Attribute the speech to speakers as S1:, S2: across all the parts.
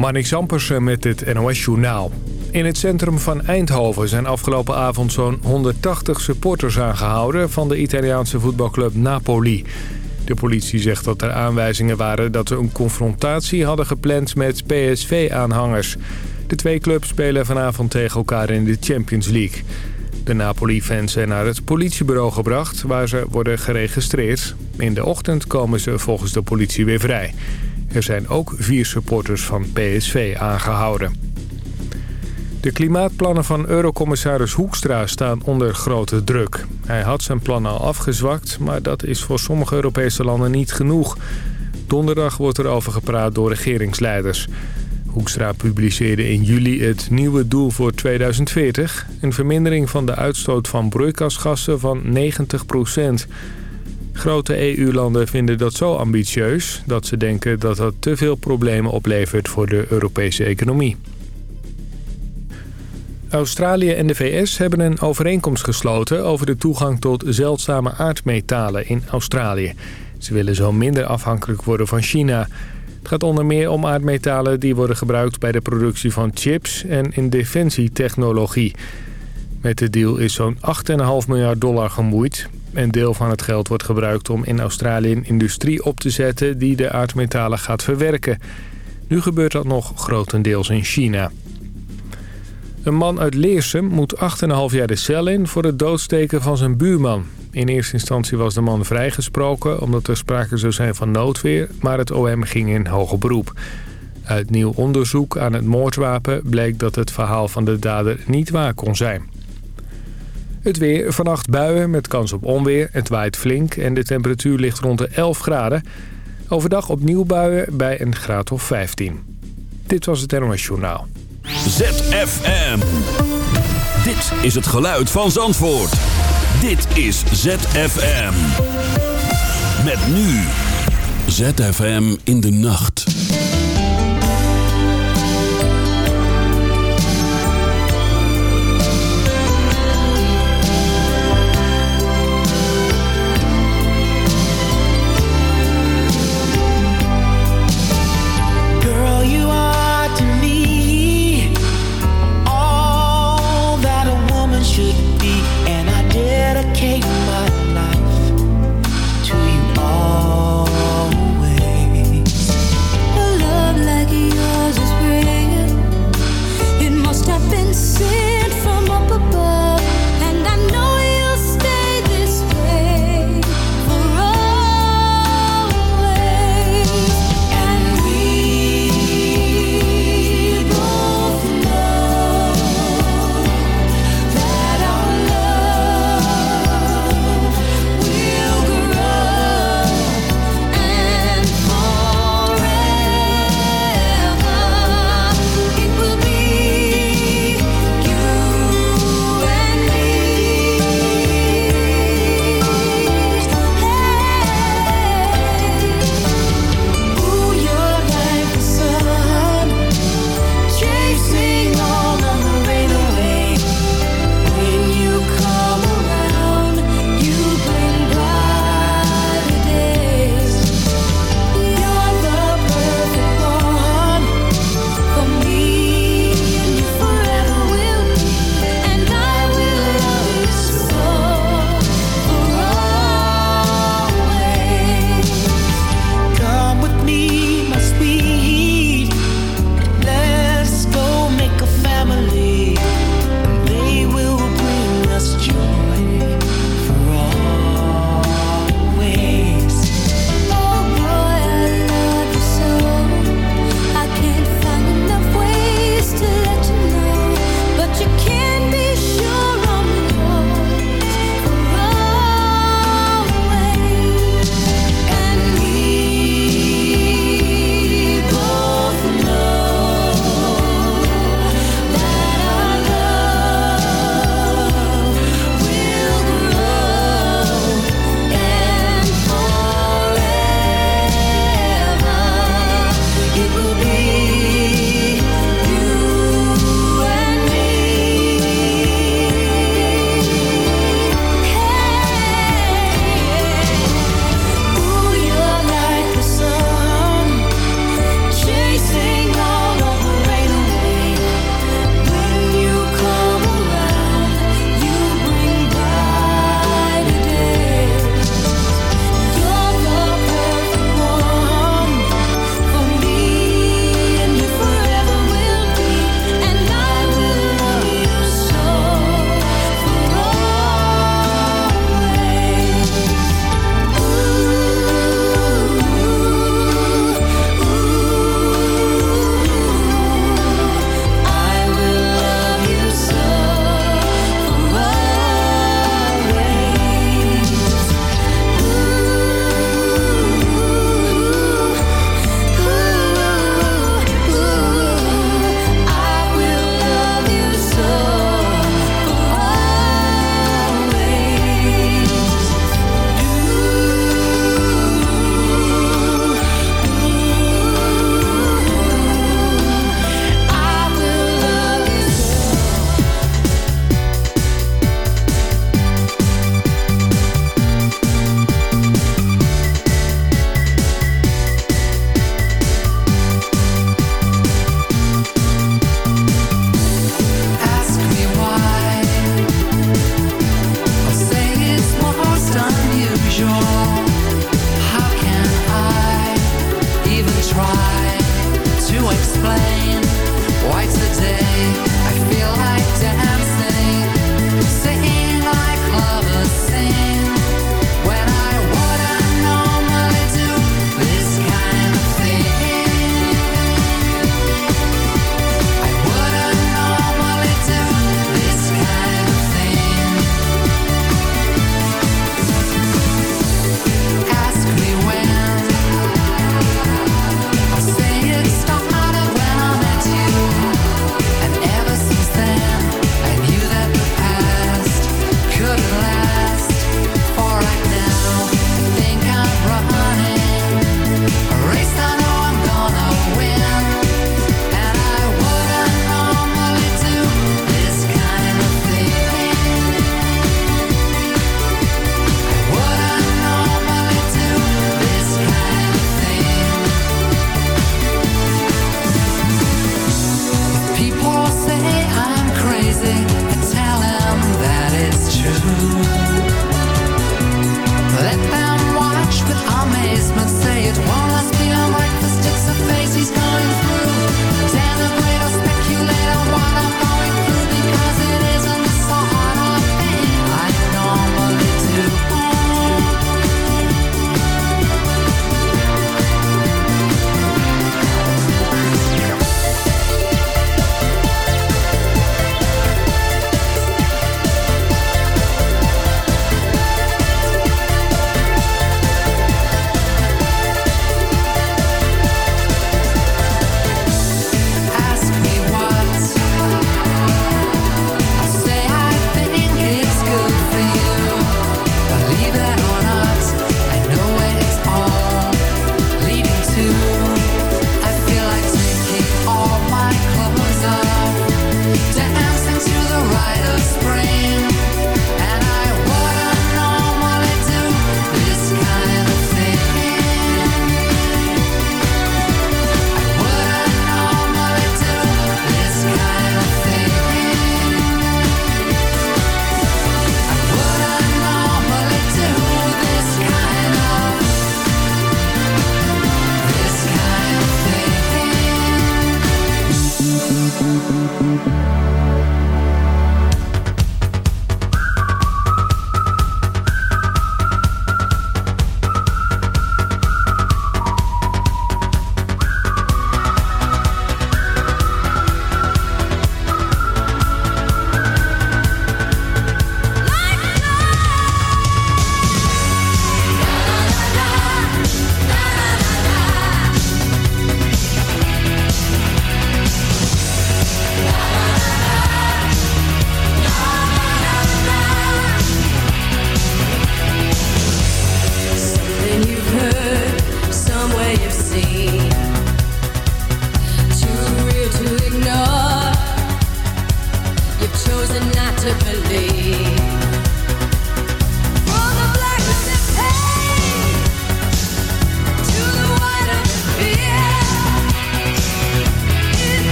S1: Marnik Zampersen met het NOS Journaal. In het centrum van Eindhoven zijn afgelopen avond zo'n 180 supporters aangehouden... van de Italiaanse voetbalclub Napoli. De politie zegt dat er aanwijzingen waren dat ze een confrontatie hadden gepland met PSV-aanhangers. De twee clubs spelen vanavond tegen elkaar in de Champions League. De Napoli-fans zijn naar het politiebureau gebracht, waar ze worden geregistreerd. In de ochtend komen ze volgens de politie weer vrij. Er zijn ook vier supporters van PSV aangehouden. De klimaatplannen van eurocommissaris Hoekstra staan onder grote druk. Hij had zijn plannen al afgezwakt, maar dat is voor sommige Europese landen niet genoeg. Donderdag wordt er over gepraat door regeringsleiders. Hoekstra publiceerde in juli het nieuwe doel voor 2040... een vermindering van de uitstoot van broeikasgassen van 90 Grote EU-landen vinden dat zo ambitieus... dat ze denken dat dat te veel problemen oplevert voor de Europese economie. Australië en de VS hebben een overeenkomst gesloten... over de toegang tot zeldzame aardmetalen in Australië. Ze willen zo minder afhankelijk worden van China. Het gaat onder meer om aardmetalen die worden gebruikt... bij de productie van chips en in defensietechnologie. Met de deal is zo'n 8,5 miljard dollar gemoeid. Een deel van het geld wordt gebruikt om in Australië een industrie op te zetten... die de aardmetalen gaat verwerken. Nu gebeurt dat nog grotendeels in China. Een man uit Leersum moet 8,5 jaar de cel in voor het doodsteken van zijn buurman. In eerste instantie was de man vrijgesproken omdat er sprake zou zijn van noodweer... maar het OM ging in hoger beroep. Uit nieuw onderzoek aan het moordwapen bleek dat het verhaal van de dader niet waar kon zijn. Het weer, vannacht buien met kans op onweer. Het waait flink en de temperatuur ligt rond de 11 graden. Overdag opnieuw buien bij een graad of 15. Dit was het NOS Journaal.
S2: ZFM. Dit is het geluid van Zandvoort. Dit is ZFM. Met nu. ZFM in de nacht.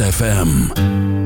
S2: I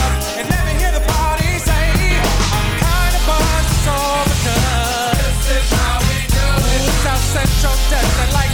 S3: natural destined like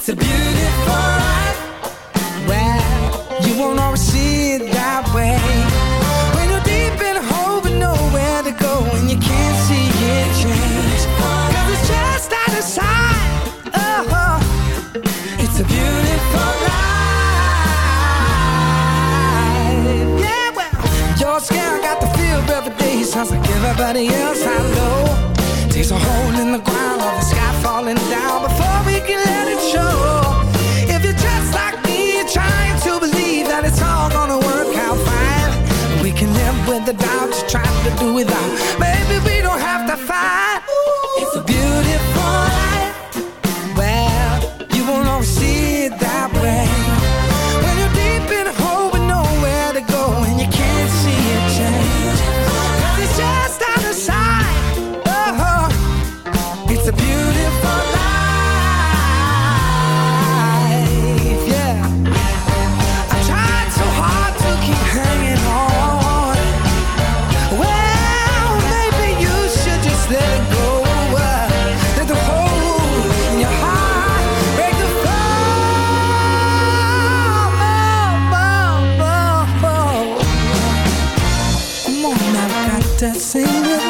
S4: It's a beautiful life. Well, you won't always see it that way. When you're deep in a hole with nowhere to go and you can't see it change. Cause it's just out of sight. Oh, it's a beautiful life. Yeah, well, you're scared, I got the feel every day. Sounds like everybody else I know. Takes a hole in the ground, all the sky falling down when the doubts, trying to do without. Maybe we don't have to fight 岁月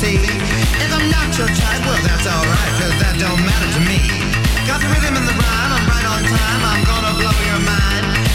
S5: tea. If I'm not your type, well that's alright, cause that don't matter to me. Got the rhythm and the rhyme, I'm right on time, I'm gonna blow your mind.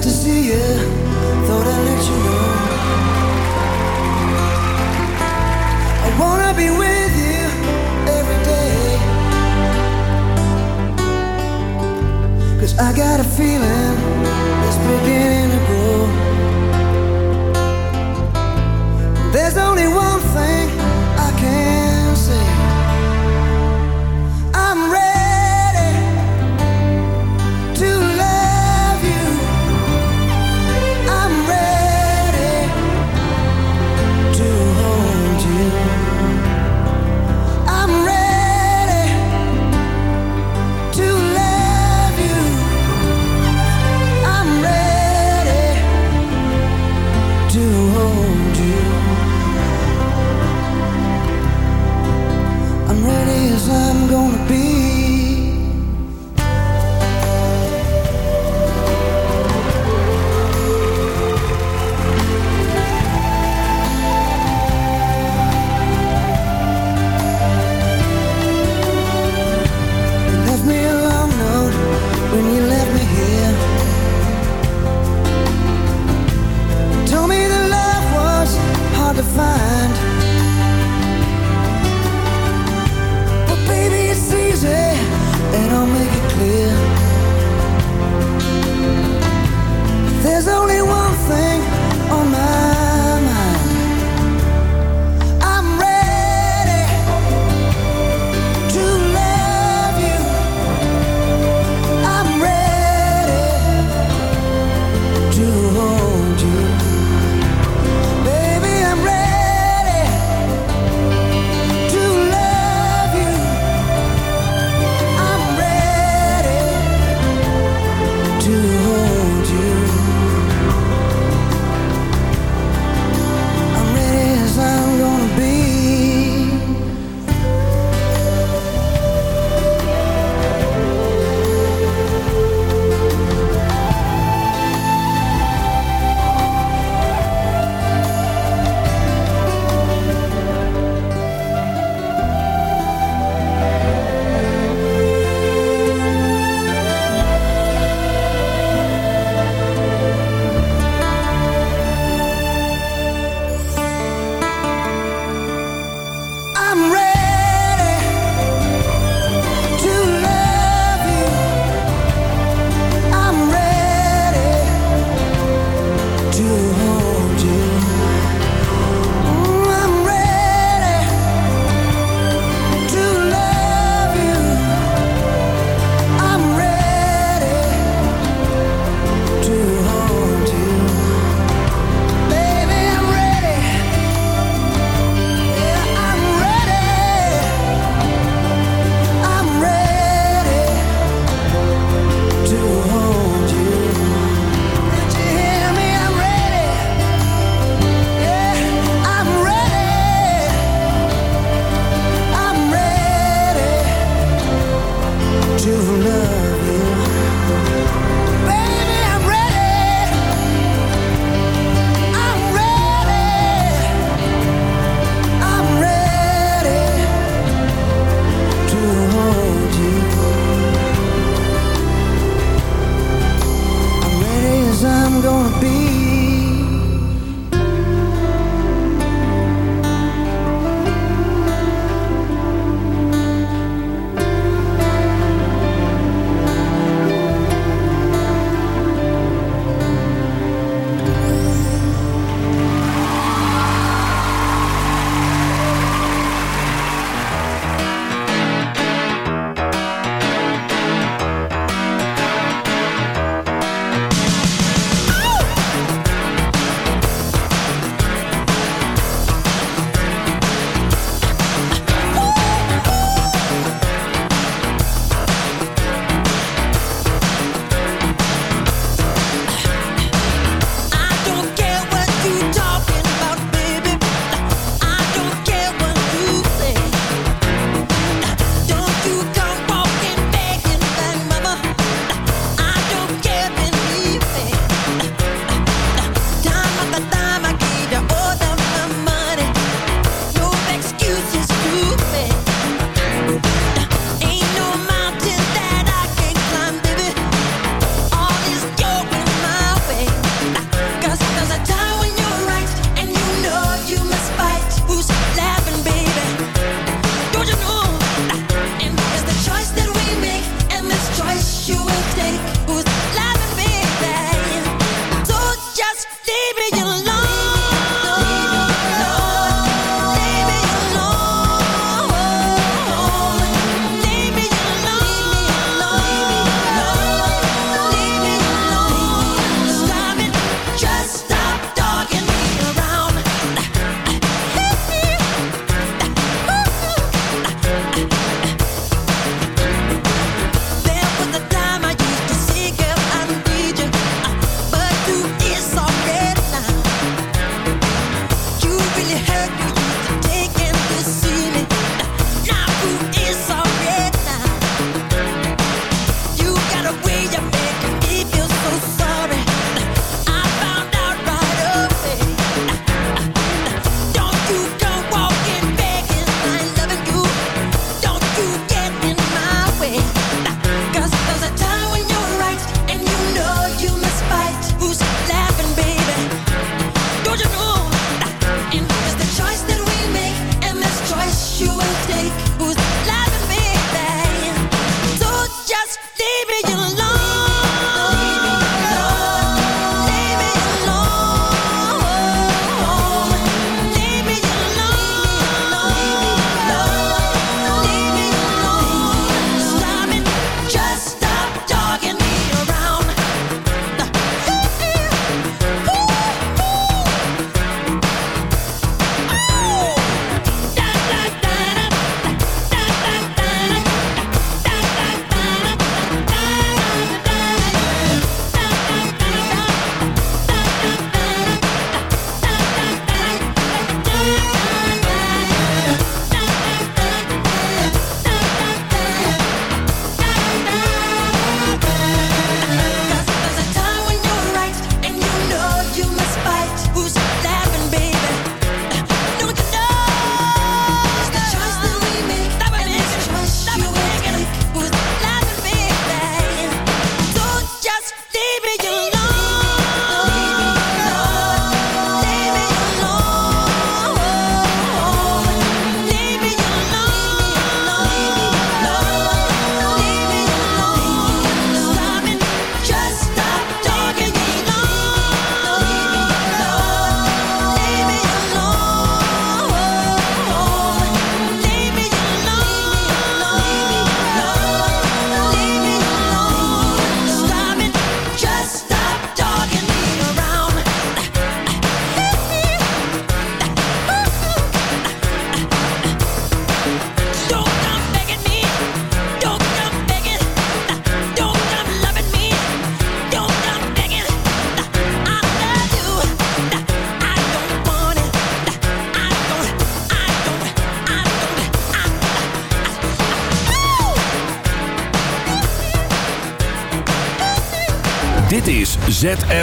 S6: To see you, thought I'd let you know. I wanna be with you every day. Cause I got a feeling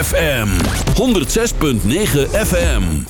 S2: ZFM 106.9 FM.